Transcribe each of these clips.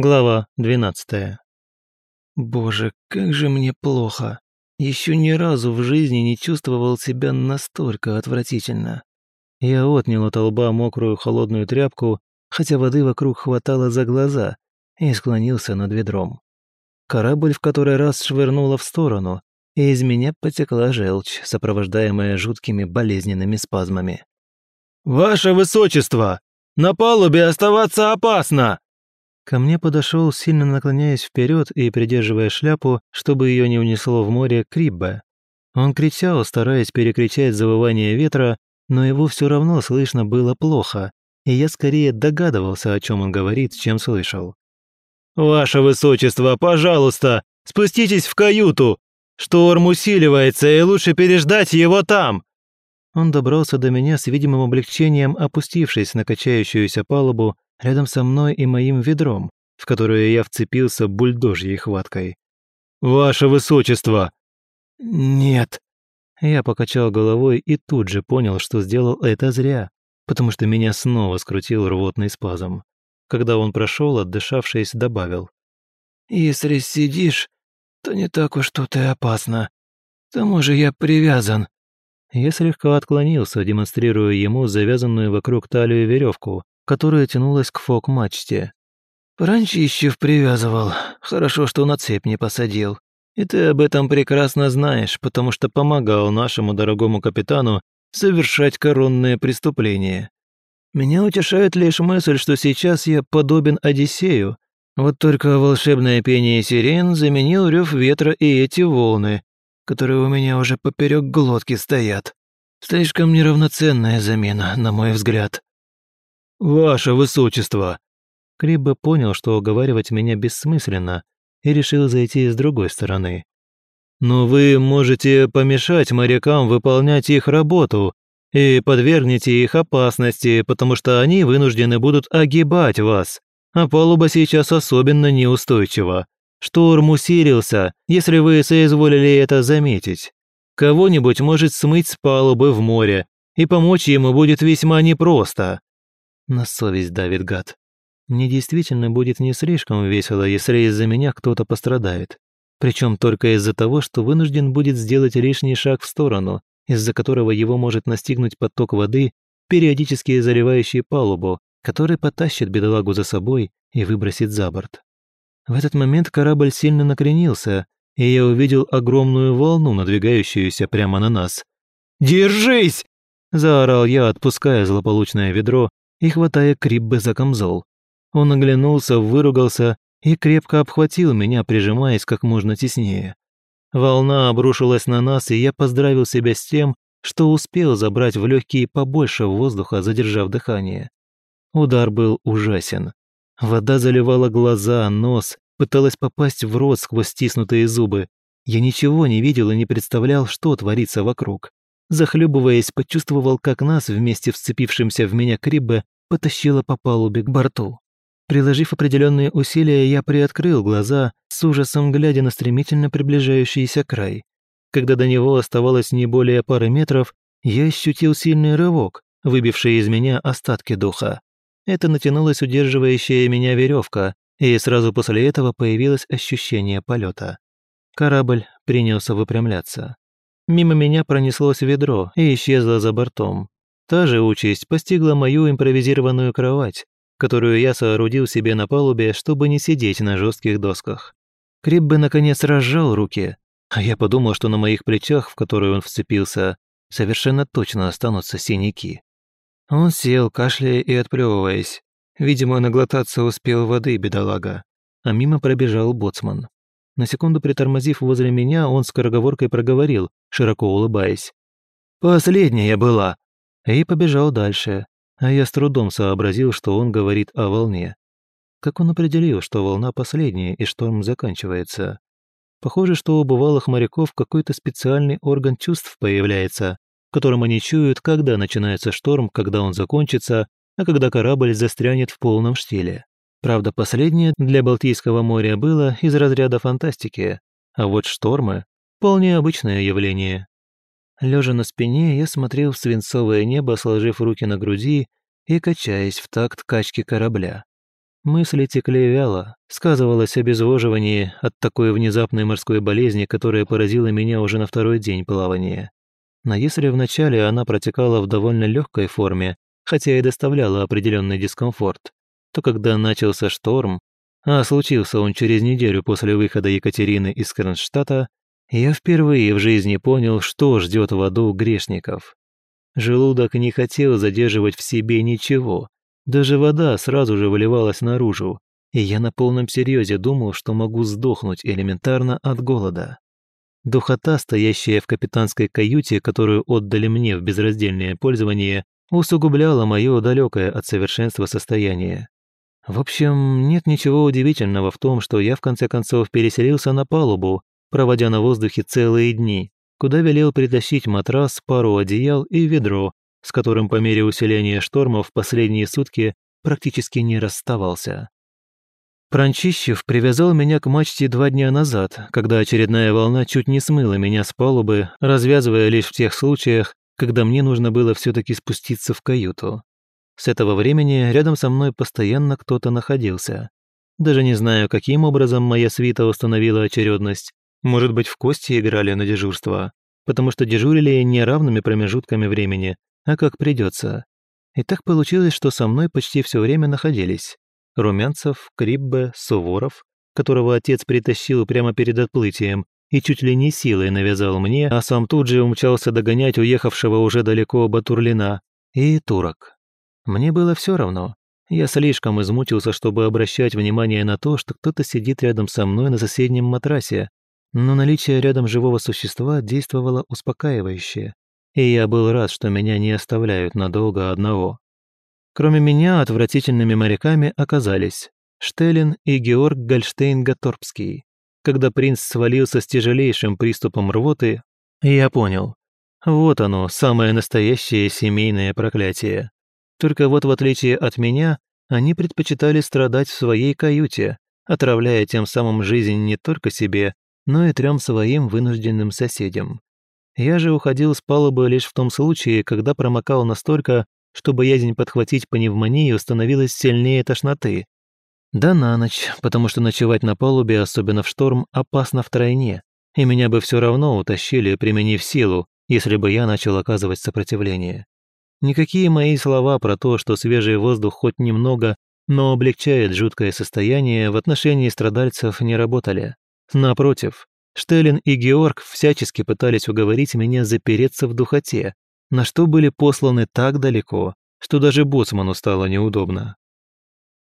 Глава 12. Боже, как же мне плохо. Еще ни разу в жизни не чувствовал себя настолько отвратительно. Я отнял от лба мокрую холодную тряпку, хотя воды вокруг хватало за глаза, и склонился над ведром. Корабль в который раз швырнула в сторону, и из меня потекла желчь, сопровождаемая жуткими болезненными спазмами. «Ваше Высочество! На палубе оставаться опасно!» Ко мне подошел, сильно наклоняясь вперед и придерживая шляпу, чтобы ее не унесло в море Криббе. Он кричал, стараясь перекричать завывание ветра, но его все равно слышно было плохо, и я скорее догадывался, о чем он говорит, чем слышал. «Ваше Высочество, пожалуйста, спуститесь в каюту! Шторм усиливается, и лучше переждать его там!» Он добрался до меня с видимым облегчением, опустившись на качающуюся палубу рядом со мной и моим ведром, в которое я вцепился бульдожьей хваткой. «Ваше высочество!» «Нет». Я покачал головой и тут же понял, что сделал это зря, потому что меня снова скрутил рвотный спазм. Когда он прошел, отдышавшись, добавил. «Если сидишь, то не так уж тут и опасно. К тому же я привязан». Я слегка отклонился, демонстрируя ему завязанную вокруг талию веревку, которая тянулась к фок-мачте. «Ранчищев привязывал. Хорошо, что на цепь не посадил. И ты об этом прекрасно знаешь, потому что помогал нашему дорогому капитану совершать коронное преступление. Меня утешает лишь мысль, что сейчас я подобен Одиссею. Вот только волшебное пение сирен заменил рев ветра и эти волны, которые у меня уже поперек глотки стоят. Слишком неравноценная замена, на мой взгляд. «Ваше высочество!» Криббе понял, что уговаривать меня бессмысленно, и решил зайти с другой стороны. «Но вы можете помешать морякам выполнять их работу и подвергнете их опасности, потому что они вынуждены будут огибать вас, а палуба сейчас особенно неустойчива. Шторм усилился, если вы соизволили это заметить. Кого-нибудь может смыть с палубы в море, и помочь ему будет весьма непросто. На совесть давит гад. Мне действительно будет не слишком весело, если из-за меня кто-то пострадает. Причем только из-за того, что вынужден будет сделать лишний шаг в сторону, из-за которого его может настигнуть поток воды, периодически заливающий палубу, который потащит бедолагу за собой и выбросит за борт. В этот момент корабль сильно накренился, и я увидел огромную волну, надвигающуюся прямо на нас. «Держись!» – заорал я, отпуская злополучное ведро и хватая Криббе за камзол. Он оглянулся, выругался и крепко обхватил меня, прижимаясь как можно теснее. Волна обрушилась на нас, и я поздравил себя с тем, что успел забрать в легкие побольше воздуха, задержав дыхание. Удар был ужасен. Вода заливала глаза, нос, пыталась попасть в рот сквозь стиснутые зубы. Я ничего не видел и не представлял, что творится вокруг. Захлебываясь, почувствовал, как нас, вместе вцепившимся в меня Криббе, потащило по палубе к борту. Приложив определенные усилия, я приоткрыл глаза, с ужасом глядя на стремительно приближающийся край. Когда до него оставалось не более пары метров, я ощутил сильный рывок, выбивший из меня остатки духа. Это натянулась удерживающая меня веревка, и сразу после этого появилось ощущение полета. Корабль принялся выпрямляться. Мимо меня пронеслось ведро и исчезло за бортом. Та же участь постигла мою импровизированную кровать, которую я соорудил себе на палубе, чтобы не сидеть на жестких досках. Криббе наконец разжал руки, а я подумал, что на моих плечах, в которые он вцепился, совершенно точно останутся синяки. Он сел, кашляя и отплевываясь. Видимо, наглотаться успел воды, бедолага. А мимо пробежал боцман. На секунду притормозив возле меня, он скороговоркой проговорил, широко улыбаясь. «Последняя была!» И побежал дальше, а я с трудом сообразил, что он говорит о волне. Как он определил, что волна последняя и шторм заканчивается? Похоже, что у бывалых моряков какой-то специальный орган чувств появляется, в котором они чуют, когда начинается шторм, когда он закончится, а когда корабль застрянет в полном штиле. Правда, последнее для Балтийского моря было из разряда фантастики, а вот штормы – вполне обычное явление. Лежа на спине, я смотрел в свинцовое небо, сложив руки на груди и качаясь в такт качки корабля. Мысли текли вяло, сказывалось обезвоживание от такой внезапной морской болезни, которая поразила меня уже на второй день плавания. Но если вначале она протекала в довольно легкой форме, хотя и доставляла определенный дискомфорт, то когда начался шторм, а случился он через неделю после выхода Екатерины из Кронштадта, я впервые в жизни понял, что ждет в аду грешников. Желудок не хотел задерживать в себе ничего, даже вода сразу же выливалась наружу, и я на полном серьезе думал, что могу сдохнуть элементарно от голода. Духота, стоящая в капитанской каюте, которую отдали мне в безраздельное пользование, усугубляла мое далекое от совершенства состояние. В общем, нет ничего удивительного в том, что я в конце концов переселился на палубу, проводя на воздухе целые дни, куда велел притащить матрас, пару одеял и ведро, с которым по мере усиления шторма в последние сутки практически не расставался. Пранчищев привязал меня к мачте два дня назад, когда очередная волна чуть не смыла меня с палубы, развязывая лишь в тех случаях, когда мне нужно было все таки спуститься в каюту. С этого времени рядом со мной постоянно кто-то находился. Даже не знаю, каким образом моя свита установила очередность. Может быть, в кости играли на дежурство, потому что дежурили неравными промежутками времени, а как придется. И так получилось, что со мной почти все время находились. Румянцев, Криббе, Суворов, которого отец притащил прямо перед отплытием и чуть ли не силой навязал мне, а сам тут же умчался догонять уехавшего уже далеко Батурлина, и Турок. Мне было все равно. Я слишком измучился, чтобы обращать внимание на то, что кто-то сидит рядом со мной на соседнем матрасе, но наличие рядом живого существа действовало успокаивающе и я был рад, что меня не оставляют надолго одного. Кроме меня, отвратительными моряками оказались Штеллин и Георг Гольштейн-Гаторпский. Когда принц свалился с тяжелейшим приступом рвоты, я понял. Вот оно, самое настоящее семейное проклятие. Только вот в отличие от меня, они предпочитали страдать в своей каюте, отравляя тем самым жизнь не только себе, но и трем своим вынужденным соседям. Я же уходил с палубы лишь в том случае, когда промокал настолько, что боязнь подхватить пневмонию становилась сильнее тошноты. Да на ночь, потому что ночевать на палубе, особенно в шторм, опасно втройне, и меня бы все равно утащили, применив силу, если бы я начал оказывать сопротивление. Никакие мои слова про то, что свежий воздух хоть немного, но облегчает жуткое состояние, в отношении страдальцев не работали. Напротив, Штеллин и Георг всячески пытались уговорить меня запереться в духоте, на что были посланы так далеко, что даже боцману стало неудобно.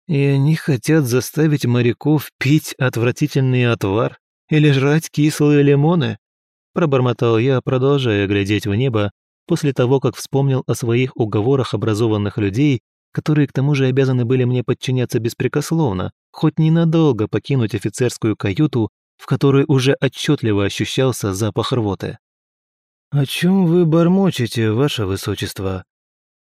И они хотят заставить моряков пить отвратительный отвар или жрать кислые лимоны? Пробормотал я, продолжая глядеть в небо, после того, как вспомнил о своих уговорах образованных людей, которые к тому же обязаны были мне подчиняться беспрекословно, хоть ненадолго покинуть офицерскую каюту в которой уже отчетливо ощущался запах рвоты. «О чем вы бормочете, ваше высочество?»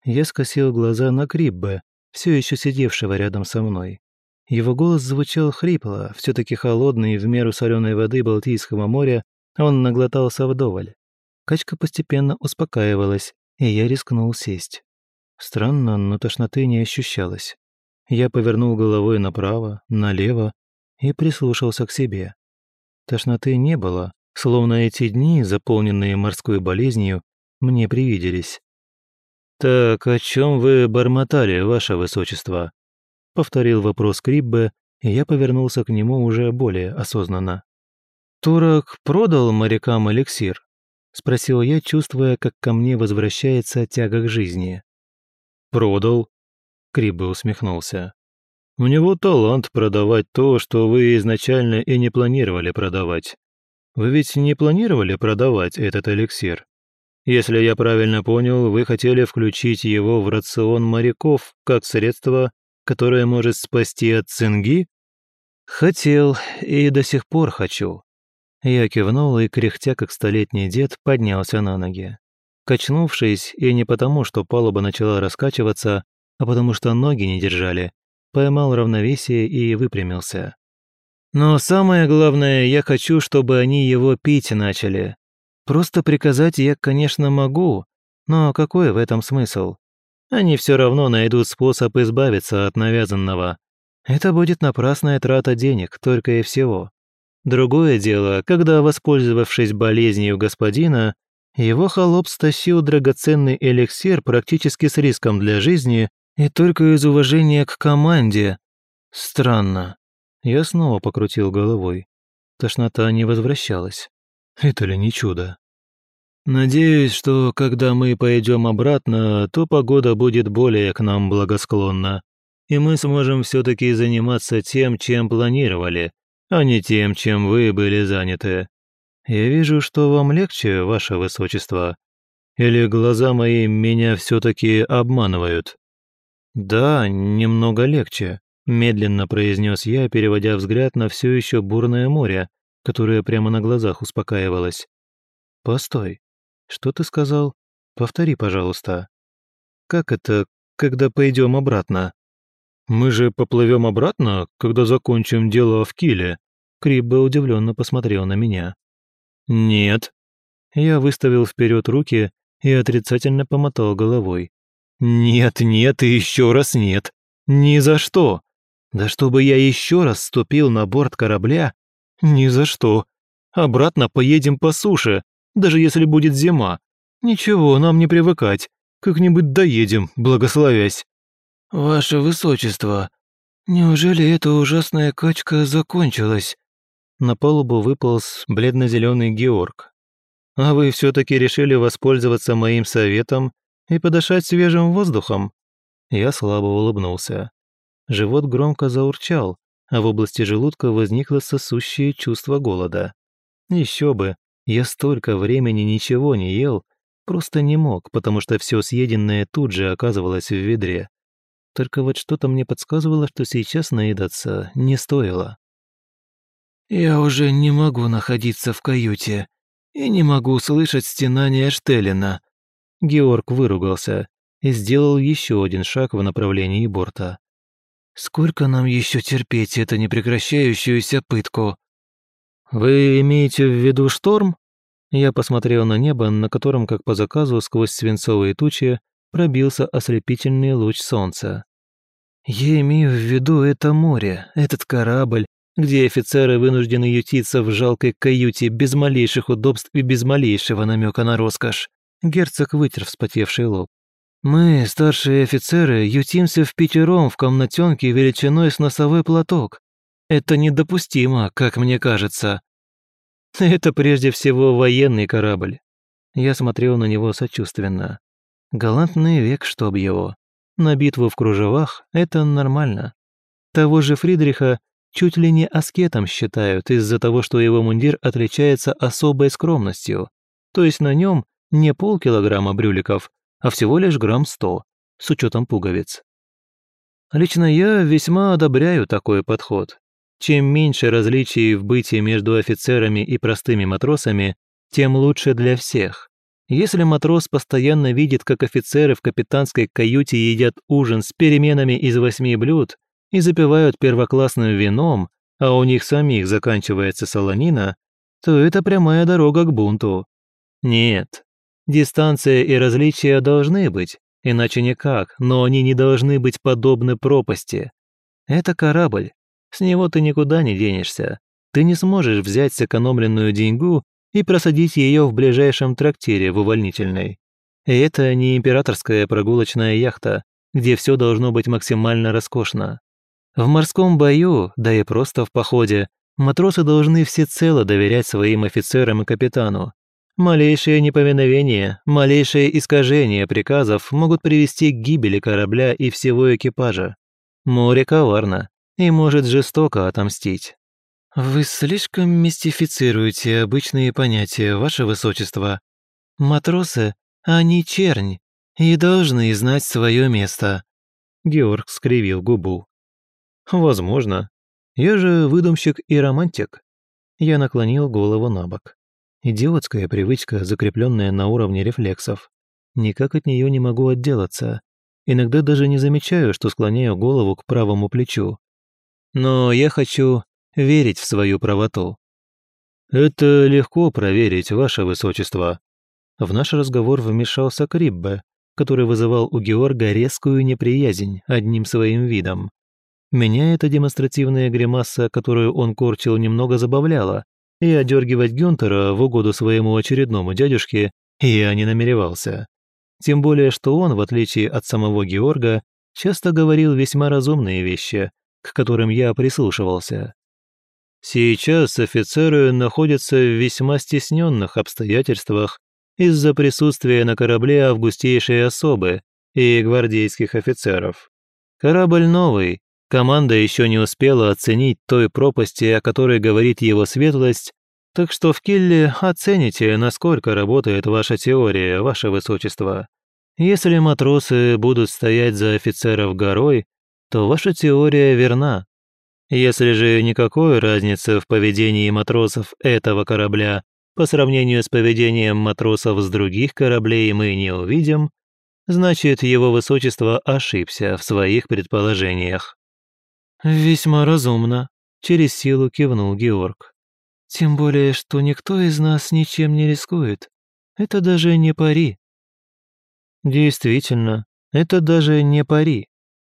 Я скосил глаза на Криббе, все еще сидевшего рядом со мной. Его голос звучал хрипло, все таки холодный в меру соленой воды Балтийского моря, он наглотался вдоволь. Качка постепенно успокаивалась, и я рискнул сесть. Странно, но тошноты не ощущалось. Я повернул головой направо, налево и прислушался к себе. Тошноты не было, словно эти дни, заполненные морской болезнью, мне привиделись. «Так о чем вы бормотали, ваше высочество?» Повторил вопрос Криббе, и я повернулся к нему уже более осознанно. «Турок продал морякам эликсир?» Спросил я, чувствуя, как ко мне возвращается тяга к жизни. «Продал?» Криббе усмехнулся. У него талант продавать то, что вы изначально и не планировали продавать. Вы ведь не планировали продавать этот эликсир? Если я правильно понял, вы хотели включить его в рацион моряков как средство, которое может спасти от цинги? Хотел и до сих пор хочу. Я кивнул и, кряхтя как столетний дед, поднялся на ноги. Качнувшись, и не потому, что палуба начала раскачиваться, а потому что ноги не держали, поймал равновесие и выпрямился. «Но самое главное, я хочу, чтобы они его пить начали. Просто приказать я, конечно, могу, но какой в этом смысл? Они все равно найдут способ избавиться от навязанного. Это будет напрасная трата денег, только и всего. Другое дело, когда, воспользовавшись болезнью господина, его холоп стащил драгоценный эликсир практически с риском для жизни и только из уважения к команде. Странно. Я снова покрутил головой. Тошнота не возвращалась. Это ли не чудо? Надеюсь, что когда мы пойдем обратно, то погода будет более к нам благосклонна, и мы сможем все-таки заниматься тем, чем планировали, а не тем, чем вы были заняты. Я вижу, что вам легче, ваше высочество. Или глаза мои меня все-таки обманывают? Да, немного легче, медленно произнес я, переводя взгляд на все еще бурное море, которое прямо на глазах успокаивалось. Постой, что ты сказал? Повтори, пожалуйста. Как это, когда пойдем обратно? Мы же поплывем обратно, когда закончим дело в Киле. Криббе удивленно посмотрел на меня. Нет. Я выставил вперед руки и отрицательно помотал головой. Нет, нет и еще раз нет. Ни за что. Да чтобы я еще раз ступил на борт корабля? Ни за что. Обратно поедем по суше, даже если будет зима. Ничего, нам не привыкать. Как-нибудь доедем, благословясь». «Ваше Высочество, неужели эта ужасная качка закончилась?» На палубу выполз бледно-зеленый Георг. «А вы все-таки решили воспользоваться моим советом и подышать свежим воздухом?» Я слабо улыбнулся. Живот громко заурчал, а в области желудка возникло сосущее чувство голода. Еще бы, я столько времени ничего не ел, просто не мог, потому что все съеденное тут же оказывалось в ведре. Только вот что-то мне подсказывало, что сейчас наедаться не стоило. «Я уже не могу находиться в каюте и не могу слышать стенания Штеллина». Георг выругался и сделал еще один шаг в направлении борта. «Сколько нам еще терпеть эту непрекращающуюся пытку?» «Вы имеете в виду шторм?» Я посмотрел на небо, на котором, как по заказу, сквозь свинцовые тучи пробился ослепительный луч солнца. «Я имею в виду это море, этот корабль, где офицеры вынуждены ютиться в жалкой каюте без малейших удобств и без малейшего намека на роскошь». Герцог вытер вспотевший лоб. «Мы, старшие офицеры, ютимся в пятером в комнатенке величиной с носовой платок. Это недопустимо, как мне кажется. Это прежде всего военный корабль. Я смотрел на него сочувственно. Галантный век, чтоб его. На битву в кружевах это нормально. Того же Фридриха чуть ли не аскетом считают из-за того, что его мундир отличается особой скромностью. То есть на нем не полкилограмма брюликов, а всего лишь грамм сто, с учетом пуговиц. Лично я весьма одобряю такой подход. Чем меньше различий в бытии между офицерами и простыми матросами, тем лучше для всех. Если матрос постоянно видит, как офицеры в капитанской каюте едят ужин с переменами из восьми блюд и запивают первоклассным вином, а у них самих заканчивается солонина, то это прямая дорога к бунту. Нет, дистанция и различия должны быть, иначе никак, но они не должны быть подобны пропасти. Это корабль, с него ты никуда не денешься. Ты не сможешь взять сэкономленную деньгу и просадить ее в ближайшем трактире в увольнительной. И это не императорская прогулочная яхта, где все должно быть максимально роскошно. В морском бою, да и просто в походе, матросы должны всецело доверять своим офицерам и капитану. Малейшее неповиновение, малейшее искажение приказов могут привести к гибели корабля и всего экипажа. Море коварно, и может жестоко отомстить. Вы слишком мистифицируете обычные понятия, ваше высочество. Матросы, они чернь, и должны знать свое место. Георг скривил губу. Возможно. Я же выдумщик и романтик. Я наклонил голову на бок. Идиотская привычка, закрепленная на уровне рефлексов. Никак от нее не могу отделаться. Иногда даже не замечаю, что склоняю голову к правому плечу. Но я хочу верить в свою правоту. Это легко проверить, ваше высочество. В наш разговор вмешался Криббе, который вызывал у Георга резкую неприязнь одним своим видом. Меня эта демонстративная гримаса, которую он корчил, немного забавляла, и одергивать Гюнтера в угоду своему очередному дядюшке я не намеревался. Тем более, что он, в отличие от самого Георга, часто говорил весьма разумные вещи, к которым я прислушивался. Сейчас офицеры находятся в весьма стесненных обстоятельствах из-за присутствия на корабле августейшей особы и гвардейских офицеров. Корабль новый, команда еще не успела оценить той пропасти, о которой говорит его светлость, так что в Килле оцените, насколько работает ваша теория, ваше высочество. Если матросы будут стоять за офицеров горой, то ваша теория верна. Если же никакой разницы в поведении матросов этого корабля по сравнению с поведением матросов с других кораблей мы не увидим, значит, его высочество ошибся в своих предположениях». «Весьма разумно», — через силу кивнул Георг. «Тем более, что никто из нас ничем не рискует. Это даже не пари». «Действительно, это даже не пари.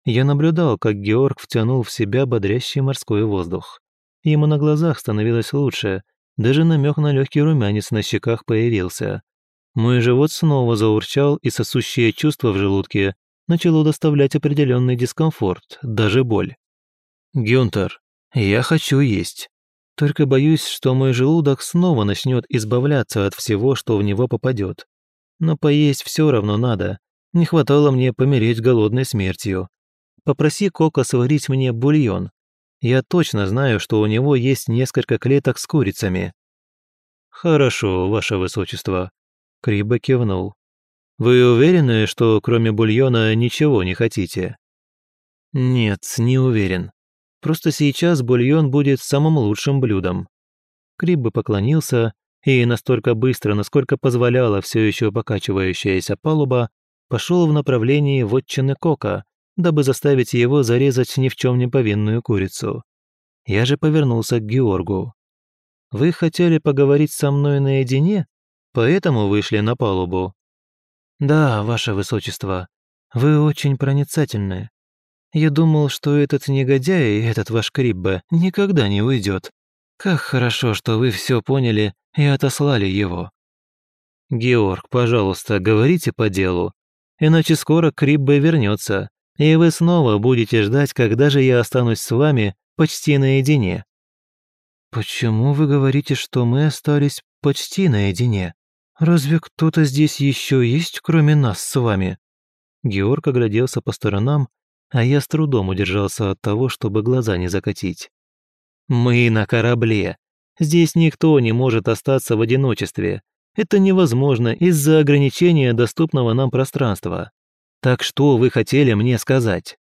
Я наблюдал, как Георг втянул в себя бодрящий морской воздух. Ему на глазах становилось лучше, даже намек на легкий румянец на щеках появился. Мой живот снова заурчал, и сосущее чувство в желудке начало доставлять определенный дискомфорт, даже боль. «Гюнтер, я хочу есть. Только боюсь, что мой желудок снова начнет избавляться от всего, что в него попадет. Но поесть все равно надо. Не хватало мне помереть голодной смертью. Попроси Кока сварить мне бульон. Я точно знаю, что у него есть несколько клеток с курицами». «Хорошо, ваше высочество», — Криба кивнул. «Вы уверены, что кроме бульона ничего не хотите?» «Нет, не уверен. Просто сейчас бульон будет самым лучшим блюдом». Криббе поклонился и настолько быстро, насколько позволяла все еще покачивающаяся палуба, пошел в направлении вотчины Кока, дабы заставить его зарезать ни в чем не повинную курицу. Я же повернулся к Георгу. «Вы хотели поговорить со мной наедине, поэтому вышли на палубу?» «Да, ваше высочество, вы очень проницательны. Я думал, что этот негодяй, этот ваш Криббе, никогда не уйдет. Как хорошо, что вы все поняли и отослали его». «Георг, пожалуйста, говорите по делу, иначе скоро Криббе вернется, и вы снова будете ждать, когда же я останусь с вами почти наедине». «Почему вы говорите, что мы остались почти наедине? Разве кто-то здесь еще есть, кроме нас с вами?» Георг огляделся по сторонам, а я с трудом удержался от того, чтобы глаза не закатить. «Мы на корабле. Здесь никто не может остаться в одиночестве. Это невозможно из-за ограничения доступного нам пространства. Так что вы хотели мне сказать?»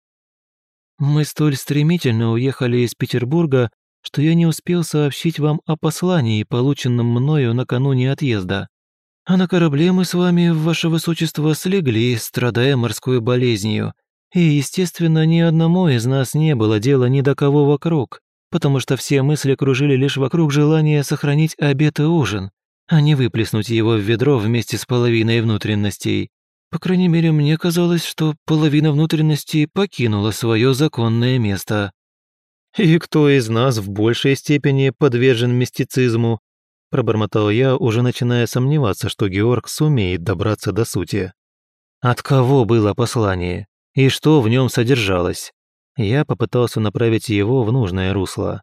«Мы столь стремительно уехали из Петербурга, что я не успел сообщить вам о послании, полученном мною накануне отъезда. А на корабле мы с вами, ваше высочество, слегли, страдая морской болезнью. И, естественно, ни одному из нас не было дела ни до кого вокруг, потому что все мысли кружили лишь вокруг желания сохранить обед и ужин, а не выплеснуть его в ведро вместе с половиной внутренностей. По крайней мере, мне казалось, что половина внутренности покинула свое законное место. «И кто из нас в большей степени подвержен мистицизму?» Пробормотал я, уже начиная сомневаться, что Георг сумеет добраться до сути. «От кого было послание? И что в нем содержалось?» Я попытался направить его в нужное русло.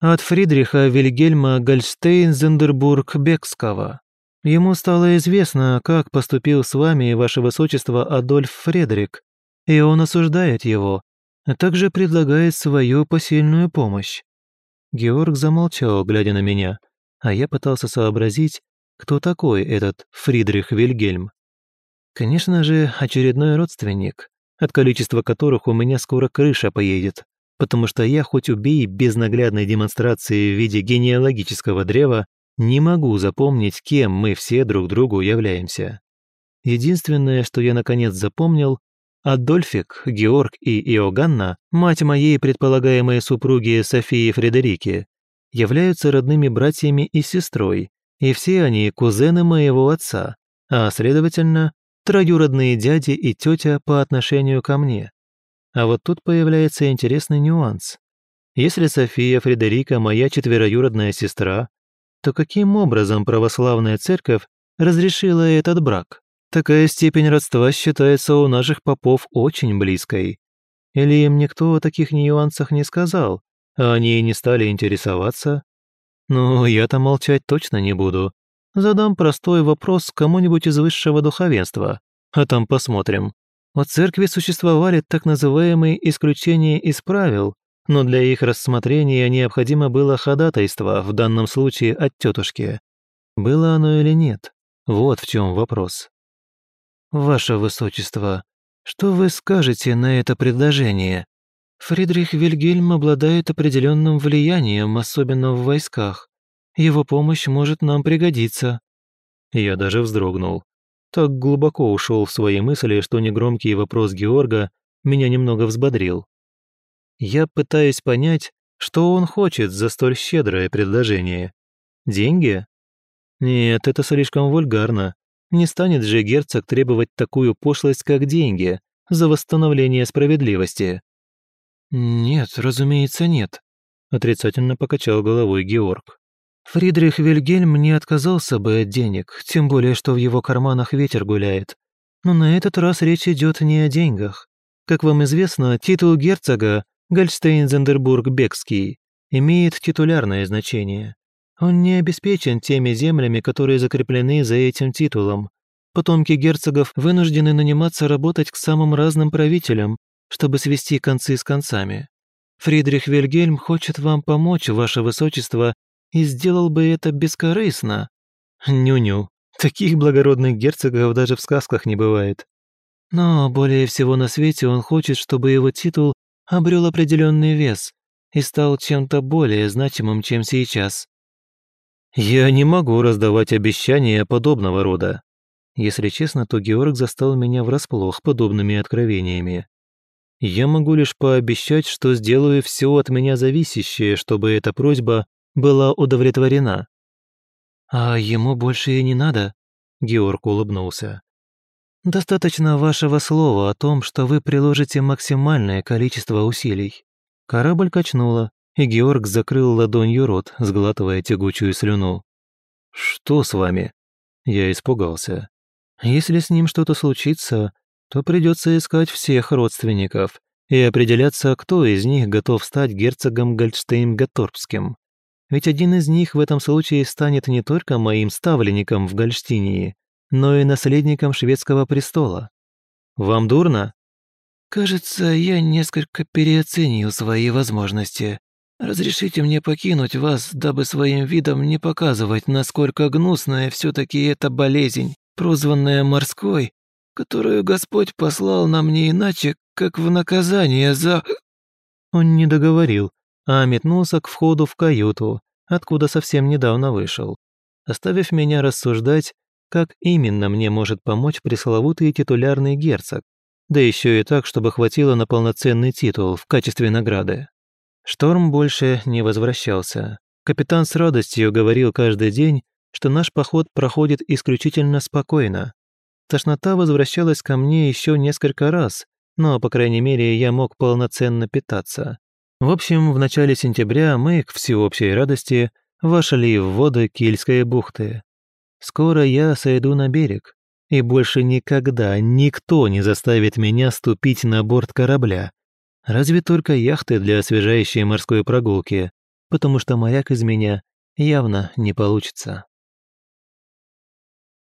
«От Фридриха Вильгельма Гольштейн-Зендербург-Бекского», Ему стало известно, как поступил с вами, ваше высочество, Адольф Фредерик, и он осуждает его, а также предлагает свою посильную помощь». Георг замолчал, глядя на меня, а я пытался сообразить, кто такой этот Фридрих Вильгельм. Конечно же, очередной родственник, от количества которых у меня скоро крыша поедет, потому что я хоть убей без наглядной демонстрации в виде генеалогического древа, не могу запомнить, кем мы все друг другу являемся. Единственное, что я наконец запомнил, Адольфик, Георг и Иоганна, мать моей предполагаемой супруги Софии Фредерики, являются родными братьями и сестрой, и все они кузены моего отца, а, следовательно, троюродные дяди и тетя по отношению ко мне. А вот тут появляется интересный нюанс. Если София Фредерика моя четвероюродная сестра, то каким образом православная церковь разрешила этот брак? Такая степень родства считается у наших попов очень близкой. Или им никто о таких нюансах не сказал, а они и не стали интересоваться? Ну, я-то молчать точно не буду. Задам простой вопрос кому-нибудь из высшего духовенства, а там посмотрим. У церкви существовали так называемые исключения из правил, но для их рассмотрения необходимо было ходатайство, в данном случае от тетушки. Было оно или нет? Вот в чем вопрос. «Ваше Высочество, что вы скажете на это предложение? Фридрих Вильгельм обладает определенным влиянием, особенно в войсках. Его помощь может нам пригодиться». Я даже вздрогнул. Так глубоко ушел в свои мысли, что негромкий вопрос Георга меня немного взбодрил. Я пытаюсь понять, что он хочет за столь щедрое предложение. Деньги? Нет, это слишком вульгарно. Не станет же герцог требовать такую пошлость, как деньги, за восстановление справедливости. «Нет, разумеется, нет», – отрицательно покачал головой Георг. «Фридрих Вильгельм не отказался бы от денег, тем более, что в его карманах ветер гуляет. Но на этот раз речь идет не о деньгах. Как вам известно, титул герцога Гольштейн-Зендербург-Бекский имеет титулярное значение. Он не обеспечен теми землями, которые закреплены за этим титулом. Потомки герцогов вынуждены наниматься работать к самым разным правителям, чтобы свести концы с концами. Фридрих Вильгельм хочет вам помочь, ваше высочество, и сделал бы это бескорыстно. Ню-ню, таких благородных герцогов даже в сказках не бывает. Но более всего на свете он хочет, чтобы его титул обрел определенный вес и стал чем-то более значимым, чем сейчас. Я не могу раздавать обещания подобного рода. Если честно, то Георг застал меня врасплох подобными откровениями. Я могу лишь пообещать, что сделаю все от меня зависящее, чтобы эта просьба была удовлетворена. «А ему больше и не надо?» Георг улыбнулся. «Достаточно вашего слова о том, что вы приложите максимальное количество усилий». Корабль качнула, и Георг закрыл ладонью рот, сглатывая тягучую слюну. «Что с вами?» Я испугался. «Если с ним что-то случится, то придется искать всех родственников и определяться, кто из них готов стать герцогом Гольштейн-Гаторпским. Ведь один из них в этом случае станет не только моим ставленником в Гольштинии, но и наследником шведского престола. Вам дурно?» «Кажется, я несколько переоценил свои возможности», Разрешите мне покинуть вас, дабы своим видом не показывать, насколько гнусная все-таки эта болезнь, прозванная морской, которую Господь послал нам не иначе, как в наказание за...» Он не договорил, а метнулся к входу в каюту, откуда совсем недавно вышел, оставив меня рассуждать, как именно мне может помочь пресловутый титулярный герцог, да еще и так, чтобы хватило на полноценный титул в качестве награды. Шторм больше не возвращался. Капитан с радостью говорил каждый день, что наш поход проходит исключительно спокойно. Тошнота возвращалась ко мне еще несколько раз, но, по крайней мере, я мог полноценно питаться. В общем, в начале сентября мы, к всеобщей радости, вошли в воды Кильской бухты. Скоро я сойду на берег, и больше никогда никто не заставит меня ступить на борт корабля, Разве только яхты для освежающей морской прогулки, потому что моряк из меня явно не получится.